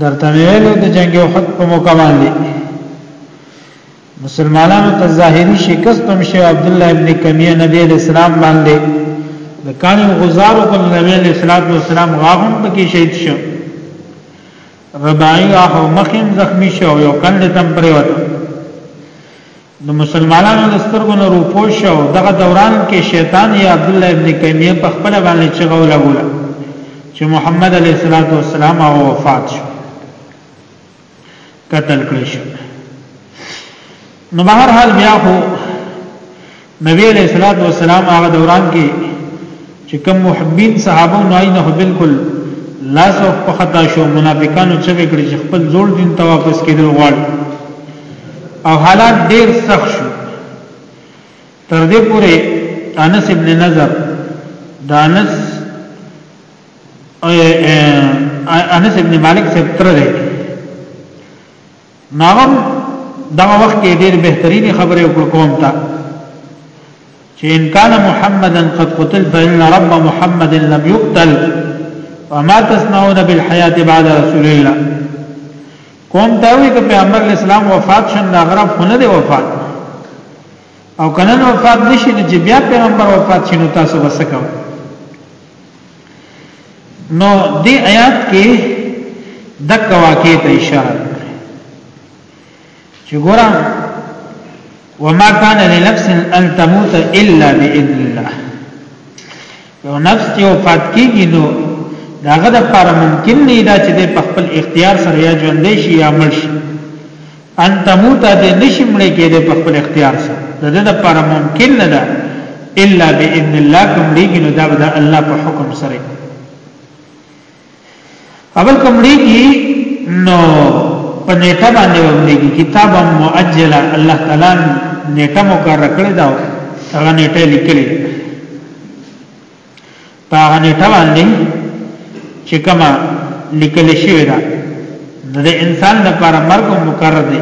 درته ویلو د جنگ او حد په موقع باندې مسلمانانو ته ظاهري شکست هم شو عبد الله ابن کمیه نبی اسلام باندې د کانی غزار او نبی اسلام والسلام غاغم پکې شهید شو رباعی او مخیم زخمی شو یو کند تم پریوت د مسلمانانو د سترګو نه روپو شو دغه دوران کې شیطان یې عبد الله ابن کیمیه په خپل باندې چغه ولګوله چې محمد علیه الصلاۃ والسلام او وفات شو قتل کړی شو نو بهر حال بیا خو نبی علیہ الصلوۃ والسلام هغه دوران کې چې کوم محبین صحابه نو عینه بالکل لاس او په خطا شو منافقانو چې وکړي چې خپل زوړ دین ته واپس کېدل غواړ او حالات ډېر سخت شو تر دې پورې انس ابن نظر د انس انس ابن مالک سے تر دی ناغم دغه وخت کې ډېر بهتريني خبرې وکړ کوم ته چې ان کان محمدا قد قتل فإن رب محمد لم يقتل فما تصنعون بالحياة بعد رسول الله کوم ته وی چې پیغمبر اسلام وفات شنه غرب خونه دی وفات او کنه نو وفات نشي نو چې بیا پیغمبر وفات شي نو تاسو وسکو نو دې آیات کې دک واقع ته اشاره چې ګورم وما كان لنفس ان تموت الا باذن الله یو نفس چې وفات کیږي نو داغه د لپاره ممکن نه دا چې په خپل اختیار سره یا ژوند شي یا مړ شي ان تموت د نشي مړ کېږي په خپل اختیار سره د دې لپاره ممکن نه ده الا باذن الله کوم لګي نو دا به الله په حکم سره اول کمړي کې نو په نیټه باندې ومړي کې کتاب مؤجل الله تعالی نیټه مقرره کړې دا هغه نیټه لیکلې په هغه نیټه باندې چې کما لیکل شوی دا د انسان لپاره مرګ مقرر دی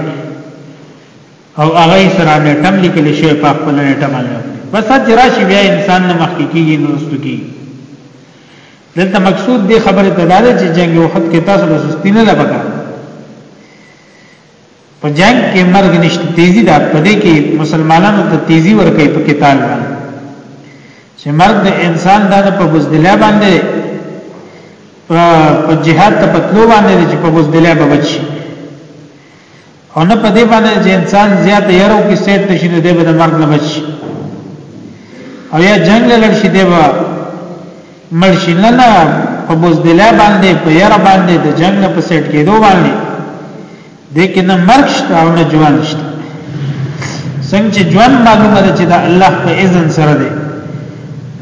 او هغه سره نیټه لیکل شوی په خپل نیټه باندې بس اجرا شي بیا انسان نه مخکې کیږي نو ستګي دلته مقصود دی خبره ته دا ده چې جنگ وخت کې تاسو له سستی نه لبکا په جنگ کې مرګ نشته تیزی دا پدې کې مسلمانانو ته تیزی ورکې په قتال باندې چې مرګ د انسان دا په بوزدلیا باندې په جهاد ته پتلو باندې چې په بوزدلیا به بچي او نه په دې باندې چې انسان زیات یارو کې سیټ نشي نه دی به د مرګ نه بچ او یا جنگ لړ شي دی به مړ شي نه نه په بوزدلا باندې په یاره باندې د جنگ نه په سیټ کېدو باندې د کې نه مرګ شته او نه ژوند شته څنګه چې ژوند معلومه ده چې د الله په اذن سره دی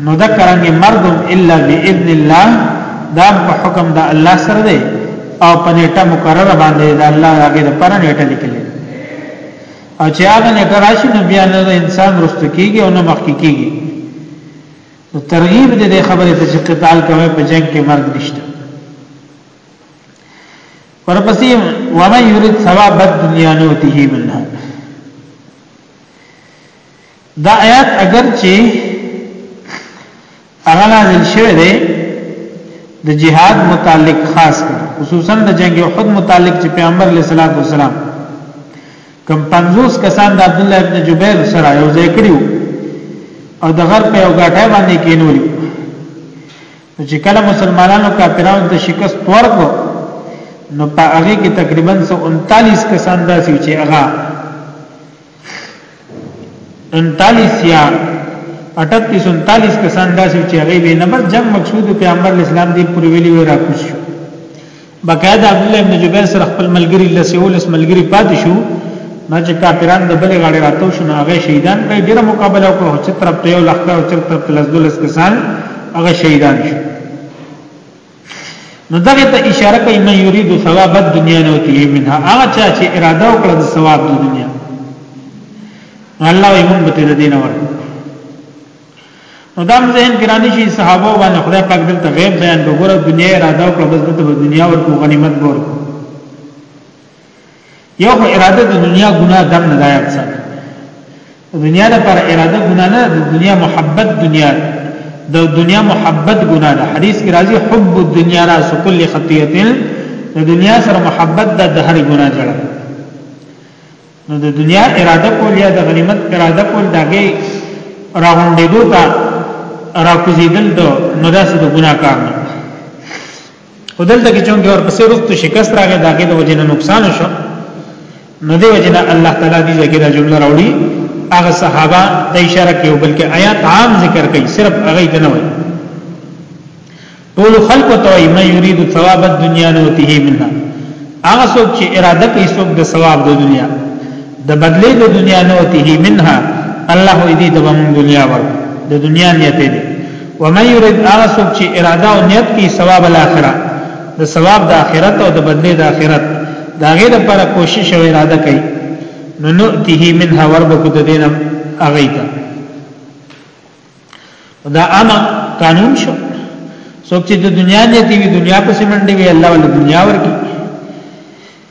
نو دا کرانګي مرګم الا باذن الله دا په حکم د الله سره دی او په نیټه مقرره باندې د الله هغه لپاره نیټه لیکلې او چې هغه نیټه راشي نو بیا نه انسان رستو کیږي او نه مخکې کیږي نو ترغیب دې د خبرې ته چې قتال کوي په جنگ کې مرګ نشته ورپسې وما یرید ثواب الدنیا نوته منها دا آیات اگر چې هغه نازل شوی دی د جهاد متعلق خاص کر خصوصا د جنگ احد متعلق چې پیغمبر علیه الصلاۃ والسلام کم 50 کسان د عبد الله ابن جبیر سره یو ځای کړیو او د غر په یو غاټه باندې کینولیو چې کله مسلمانانو کافرانو ته شکست ورکړو نو په هغه کې تقریبا 39 کسان داسې چې هغه 39 یا 38 39 کسان داسې چې هغه به نه بس جنگ مقصود پیغمبر اسلام دی پر ویلی وی راکوش شو بقاعده عبد الله ابن جبیر سره خپل ملګری لسیولس ملګری پاتې شو نه چې کافران د بلې غاړې راتو شو نه هغه شهیدان په ډیره مقابله وکړو چې طرف ته یو لخت او چې طرف ته لسدلس کسان هغه شهیدان شو نو دغه ته اشاره کوي من یرید ثواب الدنیا نو تی منها هغه چا چې اراده وکړه د ثواب د دنیا الله یې مونږ ته د دین ور نو دا ځین ګرانی شي صحابه باندې خدای پاک دلته غیب بیان وګوره دنیا اراده وکړه بس د دنیا ورکو غنیمت ورکو یو خو اراده د دنیا ګناه دم نه دایات سره دنیا د پر اراده ګناه نه د دنیا محبت دنیا د دنیا محبت ګناه ده حدیث کې راځي حب الدنیا راس کل خطیه د دنیا سره محبت د هر ګناه جوړه نو د دنیا اراده کول یا د غنیمت اراده کول داګه راغونډې دوه را کوزیدل دو نو داسې د ګناه کار نه ودلته کې چون کې ورپسې رستو شکست راغی داګه د وجنه نقصان شو نو دی وجنه الله تعالی دې ذکر جمله راوړي هغه صحابه د اشاره کې بلکې آیات عام ذکر کوي صرف هغه ته نه وایي ټول خلق ته وایي مې یرید ثواب الدنیا نوته منها هغه څوک چې اراده کوي څوک د ثواب د دنیا د بدلې د دنیا نوته منها الله دې د دنیا ور د دنیا نیته دې ومن يريد هغه څوک چې اراده او نیت کوي ثواب الاخره د ثواب د اخرت او د بدلې د اخرت دا غي د پر کوشش او اراده کوي نو نؤتیه منها وربک د دینه اغه ته دا اما قانون شو څوک چې د دنیا نیتی وي دنیا په سیمنډي وي الله ول دنیا ورکی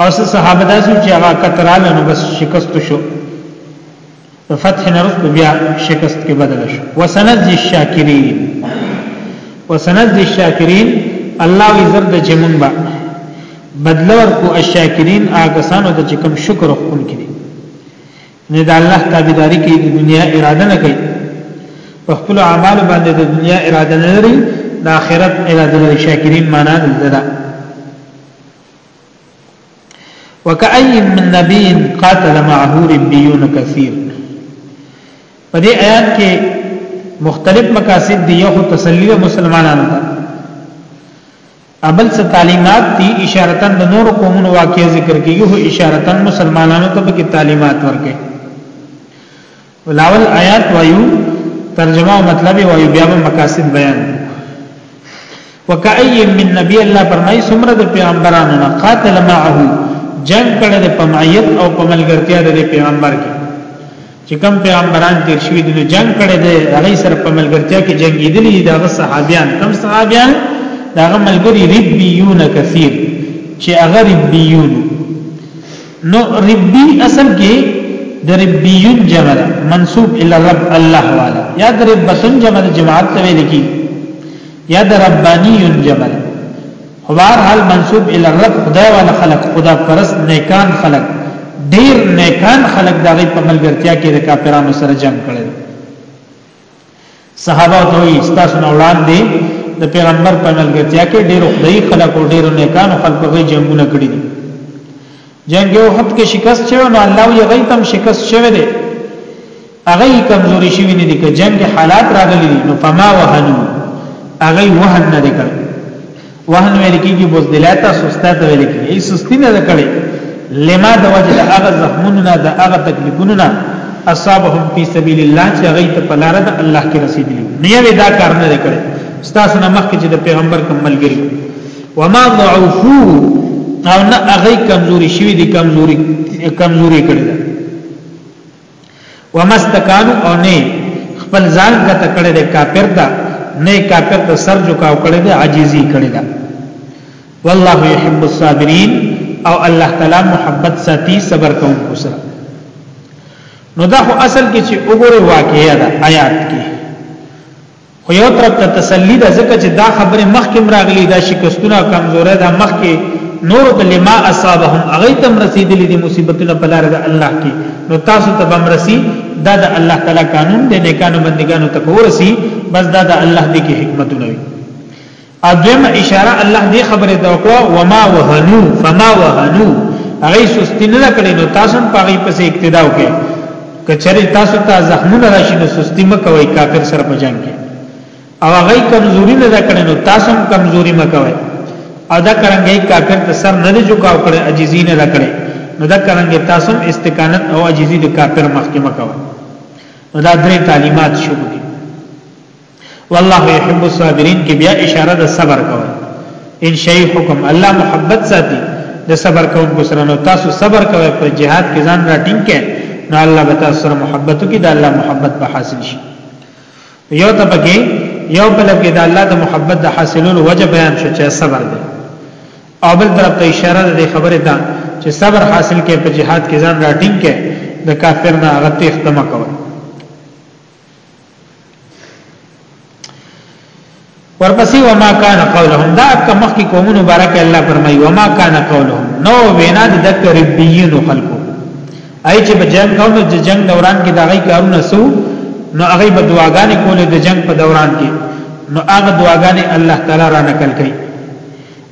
او سه صحابه داسو چې هغه کترال نو بس شکست شو فتح نرست بیا شکست کې بدل شو وسند الشاکرین وسند الشاکرین الله عزت د جمن با بدلور کو الشاکرین هغه سانو ته کوم شکر خپل کړي نه د الله تابعداري کې د دنیا اراده نه کوي په خپل اعمال باندې د دنیا اراده نه لري د آخرت اراده لري شاکرین معنا ده وکأي من نبي قاتل معه ربيون كثير په دې آیات کې مختلف مقاصد دي یو تسلی مسلمانانو ته ابل څه تعلیمات دي اشارتن د نور قومونو واقعي ذکر کیږي هو اشارتن مسلمانانو ته به تعلیمات ورکړي ولاول آیات وایو ترجمه او مطلب وایو بیا به مقاصد بیان وکای من نبی الله فرمای سمره د پیغمبرانو نه قاتل معه جنگ کړه د پمایت او پملګرتیا د پیغمبر کې چې کوم پیغمبران تیر شوی دي جنگ کړه د هغه سره پملګرتیا کې جنگیدلی دا صحابیان کم صحابیان دا ملګری ربیون کثیر چې هغه ربیون نو ربی اصل کې د ربیون جمع ده منسوب الی رب الله والا یا د ربتون جمع ده جماعت ته ویل کی یا د ربانیون جمع ده خبر حال منسوب الی رب خدای والا خلق خدا پرست نیکان خلق ډیر نیکان خلق دغه په ملګرتیا کې د کافرانو سره جنگ کړي صحابه ته وی تاسو نه وړاندې د پیغمبر په ملګرتیا کې ډېر خدای خلک او ډېر نیکان خلک غي جنگونه کړی دي جنگ یو حد کې شکست شوی نو الله یې غي تم شکست شوی دی هغه کمزوري شوی نه دي که جنگ حالات راغلي نو فما وهنو هغه وهن نه دي کړی وهن ویل کیږي بوزدلاتا سستا ته ویل کیږي ای سستی نه کړي لما د وجه د هغه زخمونو نه د هغه تکلیفونو نه اصابهم فی سبیل الله چې هغه ته په لار د الله کې رسیدلی نه وی دا کار نه کړي ستاسو نه مخکې چې د پیغمبر کوم ملګری وما ضعفو او نه هغه کمزوري شوی دي کمزوري کمزوري کړی ومستکانو او نه خپل ځان کا تکړه د کافر دا نه کافر ته سر جکاو کړي دا عاجزي کړي دا والله يحب الصابرين او الله تعالی محبت ساتي صبر کوونکو سره نو دا خو اصل کې چې وګوره واقعیا دا آیات کې خو یو طرف ته تسلی ده ځکه چې دا خبره مخکې راغلي دا شکستونه کمزورې ده مخکې نور ته لما اصابهم هغه تم رسیدلې دي مصیبتونه په لار ده الله کې نو تاسو ته بم رسی دا د الله تعالی قانون دی نه کانو بندګانو ته ورسی بس دا د الله دی کې حکمتونه وي ادم اشاره الله دې خبره دا کو وما وهنو فما وهنو هغه سستی نه کړي نو تاسو په هغه پسې اقتدا وکړي کچره تاسو ته زخمونه راشي نو سستی مکوئ کافر سره په جنگ کې او هغه کمزوري نه کړي نو تاسو هم کمزوري مکوئ او دا کرانګي کافر ته سر نه جوکاو کړي عجزي نه کړي نو دا کرانګي تاسو هم استقامت او عجزي د کافر مخکې مکوئ نو دا درې تعلیمات شو والله يحب الصابرين کې بیا اشاره د صبر کول ان شي حکم الله محبت ساتي د صبر کوونکو سره نو تاسو صبر کوئ په جهاد کې ځان راټینګ کړئ نو الله به تاسو سره محبت وکړي د الله محبت به حاصل شي یو ته پکې یو بل کې د الله د محبت د حاصلولو وجه بیان شو چې صبر دی او بل طرف ته اشاره ده خبره ده چې صبر حاصل کې په جهاد کې ځان راټینګ کې د کافر نه غتیخ تمه کوي ورپسې وما کان قولهم دا اکه مخکې قومونو بارک الله فرمایي وما کان قولهم نو وینا د دک ربیین خلقو اي چې بجنګ او د جنگ دوران کې دا غي کارونه سو نو هغه به دعاګانې کولې د جنگ په دوران کې نو هغه دعاګانې الله تعالی را نقل کړي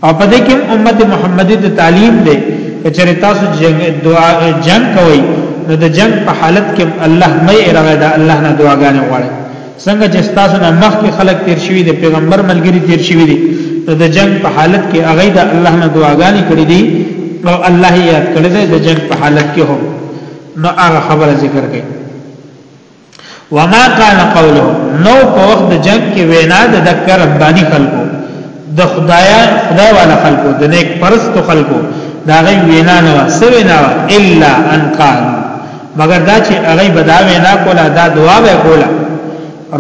او په دې کې امت محمدي ته تعلیم دی کچره تاسو جنگ دعا جنگ کوي نو د جنگ په حالت کې الله مې اراده ده الله نه دعاګانې غواړي څنګه چې تاسو نه مخکې خلک تیر شوی دی پیغمبر ملګری تیر شوی دی نو د جنگ په حالت کې هغه د الله نه دعاګانې کړې دي او الله یې یاد کړې ده د جنگ په حالت کې هم نو هغه خبره ذکر کړي وما كان قوله نو په وخت د جنگ کې وینا د دکر ربانی خلکو د خدایا خدای والا خلکو د نیک پرست خلکو دا غي وینا نه سوي نه الا ان قال مگر دا چې هغه بدا وینا کولا دا دعا به کولا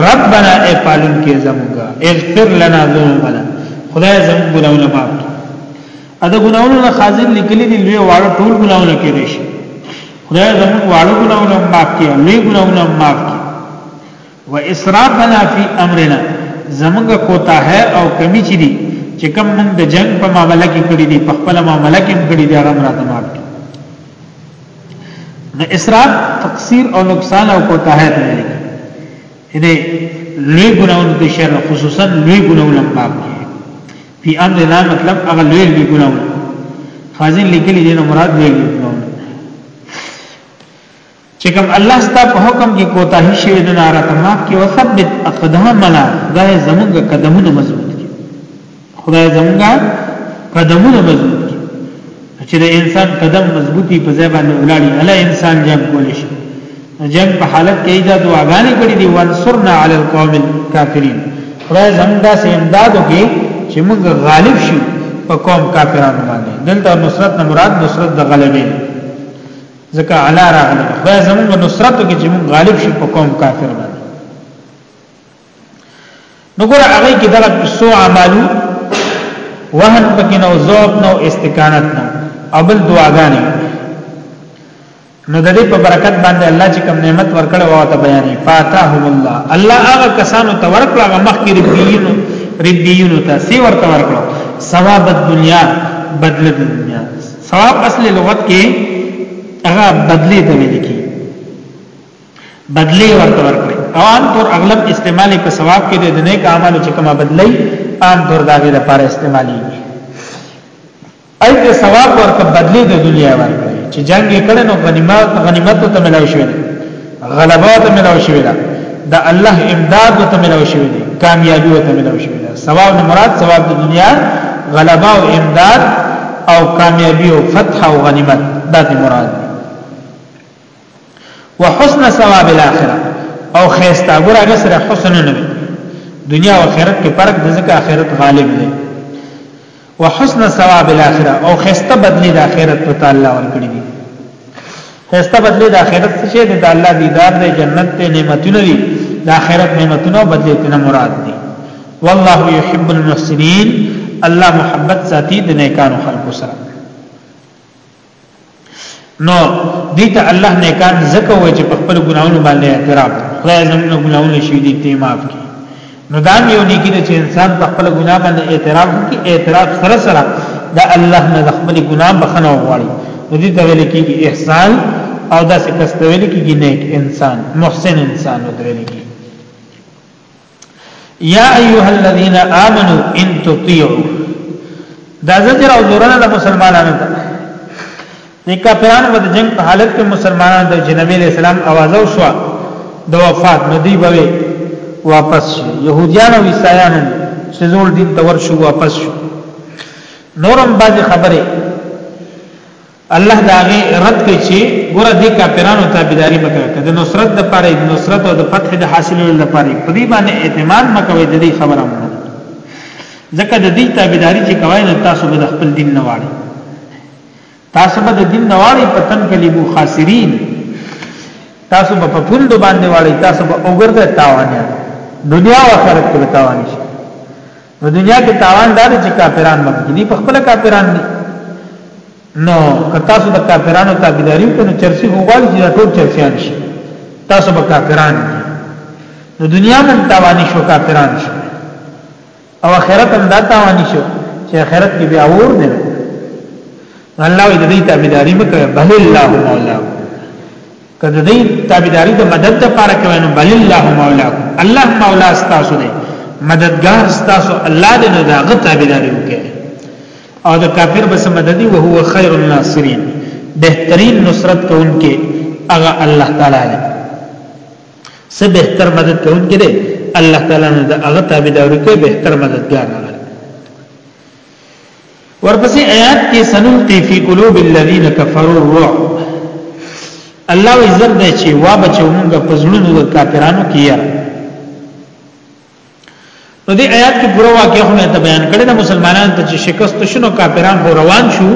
ربنا اے پالن کې زموږه اغفر لنا ذنوبنا خدای زموږ ګناونه معاف ادا ګناونه خازن لیکلي دي لوی واړه ټول ګناونه کې دي خدای زموږ واړو ګناونه معاف کړي لوی ګناونه معاف کړي و اسرافنا فی امرنا زموږ کوتا ہے او کمی چي دي چې کوم موږ د جنگ په معاملې کې کړی دي په خپل معاملې کې کړی دي هغه راته معاف کړي نو اسراف تقصیر او نقصان او کوتا ہے ته لري یعنی لوی ګناونه د شر خصوصا لوی ګناونه معاف کړي فی ارض دا مطلب هغه لوی لوی ګناونه خازن لیکلی دی نو مراد لوی لوی ګناونه چې کوم الله ستا په حکم کې کوتاهی شوی د ناره تمام کې وثبت اقدامنا دا زمونږ قدمونه مضبوط کړي خدای زمونږ قدمونه مضبوط چې د انسان قدم مضبوطی په ځای باندې ولاړی الا انسان جنگ کول شي جنگ په حالت کې دا دعاګانې کړې دي وانصرنا علی القوم الکافرین خدای زمدا سي امداد وکي چې موږ غالب شو په قوم کافرانو باندې دلته نصرت نه مراد نصرت د غلبې ځکه علی راغله خدای زموږ نصرت وکي چې موږ غالب شو په قوم کافر باندې نو ګور هغه کې دغه سو عملو وهن پکې نو ذوق نو استقامت نو او بل دعاګانې نو د دې په برکت باندې الله چې کوم نعمت ورکړ او ته بیانې فاتهم الله الله هغه کسانو ته ورکړ هغه مخکې ربيون ربيون ته سی ورته ورکړ ثواب د دنیا بدل د دنیا ثواب اصل لغت کې هغه بدلی ته ویل کی بدلی ورته ورکړي او عام طور اغلب استعمالي په ثواب کې د نیک اعمالو چې کومه بدلی عام طور داګه لپاره استعمالي اې ثواب ورته بدلی د دنیا ورکړي چې جنگ کړي نو غنیمت غنیمت ته ملاوي شوی غلبه ته ملاوي شوی دا الله امداد ته ملاوي شوی کامیابی ته ملاوي شوی ثواب نه مراد ثواب د دنیا غلبه او امداد او کامیابی او فتح او غنیمت دا مراد دی وحسن ثواب الاخره او خيستا ګور هغه سره حسن نه وي دنیا او آخرت کې فرق د ځکه آخرت غالب دی وحسن ثواب الاخره او خيستا بدلی د آخرت په تعالی ورکړي دي خيستا بدلی د آخرت څه شي د الله دیدار د جنت ته نعمتونه دي د آخرت نعمتونه بدلی ته مراد دي والله يحب المحسنين الله محبت ذاتی د نیکانو خلقو سره نو دې ته الله نه کان زکه وای چې په خپل ګناونو باندې اعتراف خدای زموږ ګناونه شوی دي ته معاف کړي نو دا یو نیکی چې انسان په خپل ګناه باندې اعتراف کوي اعتراف سره سره دا الله نه خپل ګناه بخنه وغواړي نو دې ته ویل کېږي احسان او دا څه کس ته ویل کېږي نیک انسان محسن انسان ته ویل کېږي یا ایها الذین آمنو ان تطیعوا دا زجر او زورنه د مسلمانانو ته نه کافرانو د جنگ په حالت کې مسلمانانو د جنبی اسلام आवाज او شو د وفات ندی بوي واپس شو يهوديان او عيسایان سزول دین تور شو واپس شو نورم باز خبره الله دا غي رد کوي چې ګور دې کافرانو تابعداري مکه کده نصرت د پاره د نصرت او د فتح د حاصلولو د پاره په دې باندې اعتماد مکه وي د دې خبره مو ځکه د دې تابعداري چې کوي نو تاسو به خپل دین نه واړي تاسو به د دین نه واړي پتن کلیبو خاسرین تاسو به په پوند باندې واړي تاسو به وګرځي تاوانه دنیا او آخرت کې تاوان شي نو دنیا کې تاوان دا دی چې کافران باندې دي په خپل کافران دي نو که تاسو د کافرانو تابعداري وکړئ نو چرسي وګورئ چې ټول چرسيان شي تاسو به کافران دي نو دنیا من تاوانی شو کافران شو او آخرت هم دا تاوانی شو چې آخرت کې بیا اور نه الله دې تابعداري وکړي بل الله مولا که د دې تابعداري د مدد لپاره کوي نو بل الله مولاکم الله مولا تاسو دی مددگار تاسو الله دې نه داغه تابعداري وکړي او د کافر بس مددي او هو خير الناصرين بهترین نصرت کوونکې هغه الله تعالی دی سه بهتر مدد کوونکې دی الله تعالی نه د هغه تابعداري کوي بهتر مددگار هغه ورپسې آیات کې سنلقي فی قلوب الذین کفروا الرعب الله عزت دی چې وا بچو موږ په زړونو د کافرانو کې یاره نو دې آیات کې پوره واقعي خو ته بیان کړی دا مسلمانان ته چې شکست شنو کافران خو روان شو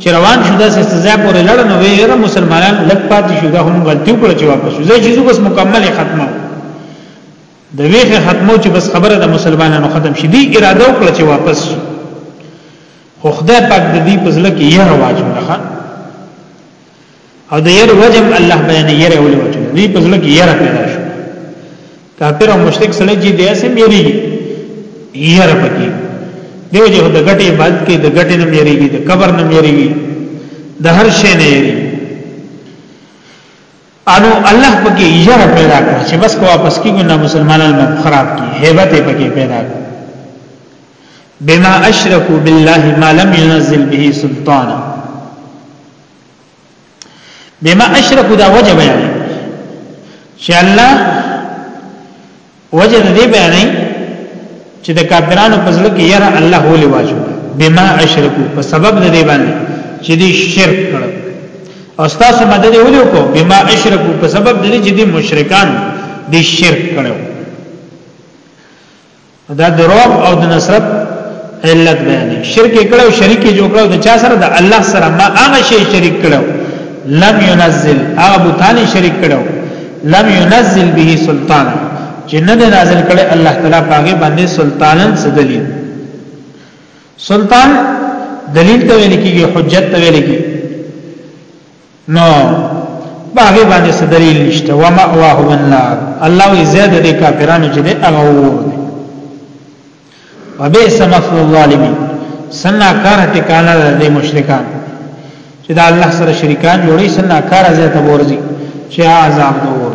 چې روان شو دا سزا پورې لړ نو ویره مسلمانان لګ پاتې شو دا هم غلطي وکړه چې واپس شو زه چې بس مکمل ختمه د ویخه ختمو چې بس خبره د مسلمانانو ختم شي دی اراده وکړه چې واپس خو خدای پاک د دې په ځل کې یې راوځو نه او د ير وجم الله بیان ير اول وجم دې په ځل کې ير پیدا شو کافر او مشرک سره چې دې سم يري ير پکې دیو جه د غټي عبادت کې د غټي نم يريږي د قبر نم يريږي د هر شي نه يري انو الله پکې یره پیدا کړ چې بس کو واپس کیږي نه مسلمانان مو خراب کی hebat پکې پیدا کړ بما اشرکو بالله ما لم ينزل به سلطانا بما اشرکو دا وجه بیان چې الله وجه دې بیانې چې د کافرانو په ځل کې یره الله ولې واجب بما اشرکو په سبب دې باندې چې دې شرک کړ او تاسو مدد ولې وکړو بما اشرکو په سبب دې چې دې مشرکان دې شرک کړو دا دروغ او د نصرت علت بیانې شرک کړو شریک جوړ کړو د چا سره د الله سره ما هغه شی شریک کړو لم ينزل هغه بوتانی شریک کړو لم ينزل به سلطان چې نه ده نازل کړي الله تعالی پاګه باندې سلطانن څه دلیل سلطان دلیل ته ویل کیږي حجت ته ویل کیږي نو باغی باندې څه دلیل نشته و مأواه النار الله یې زیاده دي کافرانو چې هغه وو وبئس مثوى الظالمين سنا کار ټکانه د مشرکان چې دا الله سره شریکان جوړي سنا کار زیاته ورزي چې عذاب دو ور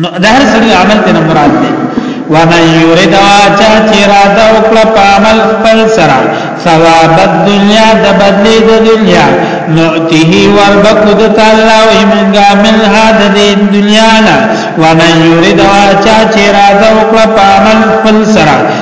نو د هر سړي عمل ته مراد دی ومن يريد واجه چې راده وکړه په عمل خپل سره ثواب الدنيا د بدلې د دنیا نؤتيه وربکو د تعالی او ایمنګا من هاد د دنیا نه ومن يريد واجه چې راده وکړه په عمل خپل سره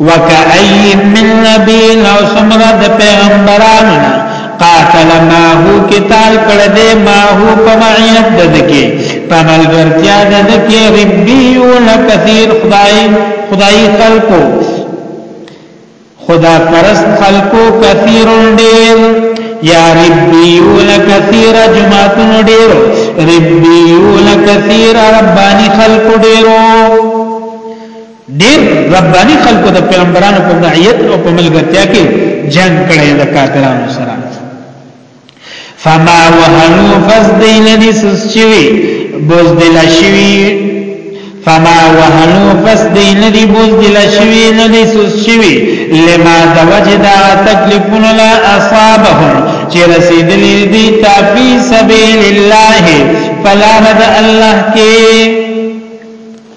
وکأی من نبی نو سمره د پیغمبرانو نه قاتل ماهو قتال کړه دې ماهو په معیت ددکې په ملګرتیا ددکې ربیون کثیر خدای خدای خلقو خدا پرست خلقو کثیر ډیر یا ربیون کثیر جماعتون ډیر ربیون کثیر ربانی خلقو ډیرو ډیر ربانی خلکو د پیغمبرانو په معیت او په ملګرتیا کې جنگ کړی د کافرانو سره فما وهنو فزدین نسس چوی بوزدل شوی فما وهنو فزدین دی بوزدل شوی نسس چوی لما دوجدا تکلیفون لا اصابهم چې رسیدلی دی تا فی سبیل الله فلا رد الله کې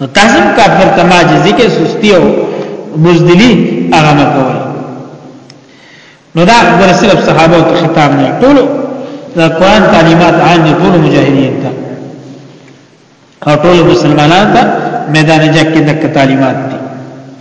نو تاسو کافر تماجزي کې سستی او مزدلی هغه نه کوي نو دا ګور صرف صحابه ته خطاب نه ټول دا قران تعلیمات عام دي ټول مجاهدین ته او ټول مسلمانان ته میدان جنگ کې د تعلیمات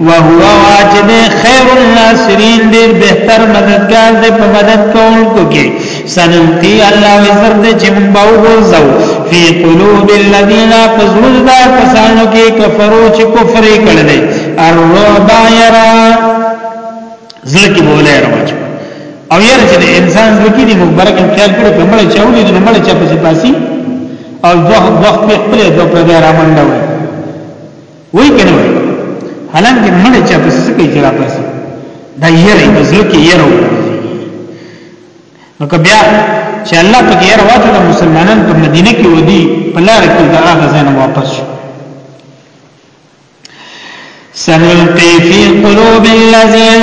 وهو واجد خیر الناصرین ډیر بهتر مددگار دی په مدد کوونکو کې سنلقي الله وزر دې چې موږ به وګرځو فی قلوب الذین فزول دا کسانو کې کفرو چې کفر کړل دي الرعب یرا زلکی بوله راوچ او یې چې انسان زلکی دی مبارک خیال کړو په مړ چاولې نو مړ چا په پاسي او دوه وخت په خپل دوه په ډیر امنډه وي وای کنه وای حالانکه مړ چا په سکه کې را پاسي دا یره د زلکه یره نو که بیا چې الله په کې یره واچو د مسلمانان په مدینه کې ودی په لار کې دا هغه ځای واپس شو سنلقي في قلوب الذين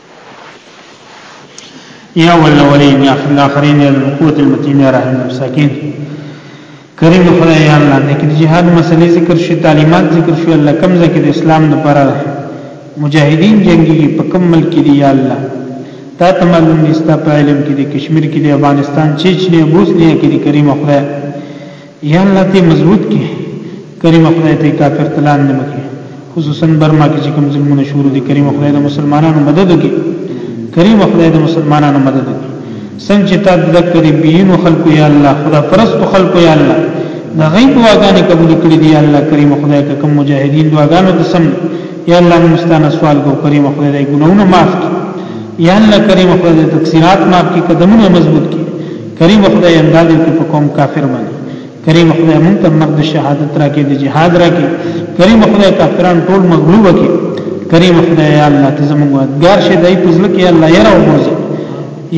يا والأولين يا الآخرين يا القوة المتين يا رحم المساكين کریم خدای یا الله دې کې جهاد مسلې ذکر شي تعلیمات ذکر شي الله کم ځکه د اسلام لپاره مجاهدین جنگي په کم ملک دی یا الله تا ته معلوم نستا په علم کې د کشمیر کې د افغانستان چچنه بوسنیا کې د کریم خدای یا الله ته مضبوط کی کریم خدای ته کافر تلان نه مکی خصوصا برما کې چې کوم ظلمونه شروع دي کریم خدای د مسلمانانو مدد وکړي کریم خدای د مسلمانانو مدد وکړي څنګه چې تا د قریبین خلکو یا الله خدا پرست خلکو یا الله دا غیب واغانه قبول کړی دی الله کریم خدای ته کوم مجاهدین واغانو ته سم یا الله مستانه سوال کو کریم خدای دې ګناونه معاف کړي یا الله کریم خدای دې تقصیرات معاف کړي قدمونه مضبوط کړي کریم خدای امداد وکړي په کوم کافر باندې کریم خدای مونږ ته مرګ د شهادت راکې د جهاد راکې کریم خدای کافران ټول مغلوب کړي کریم خدای یا الله ته زموږ ودګار شه دای په ځل کې الله یې راوځي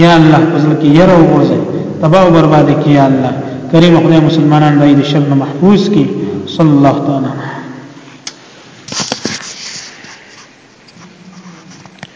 یا الله په ځل کې یې راوځي تباہ او برباد کې یا الله کریم خدای مسلمانان دای د شر محفوظ کړي صلی الله تعالی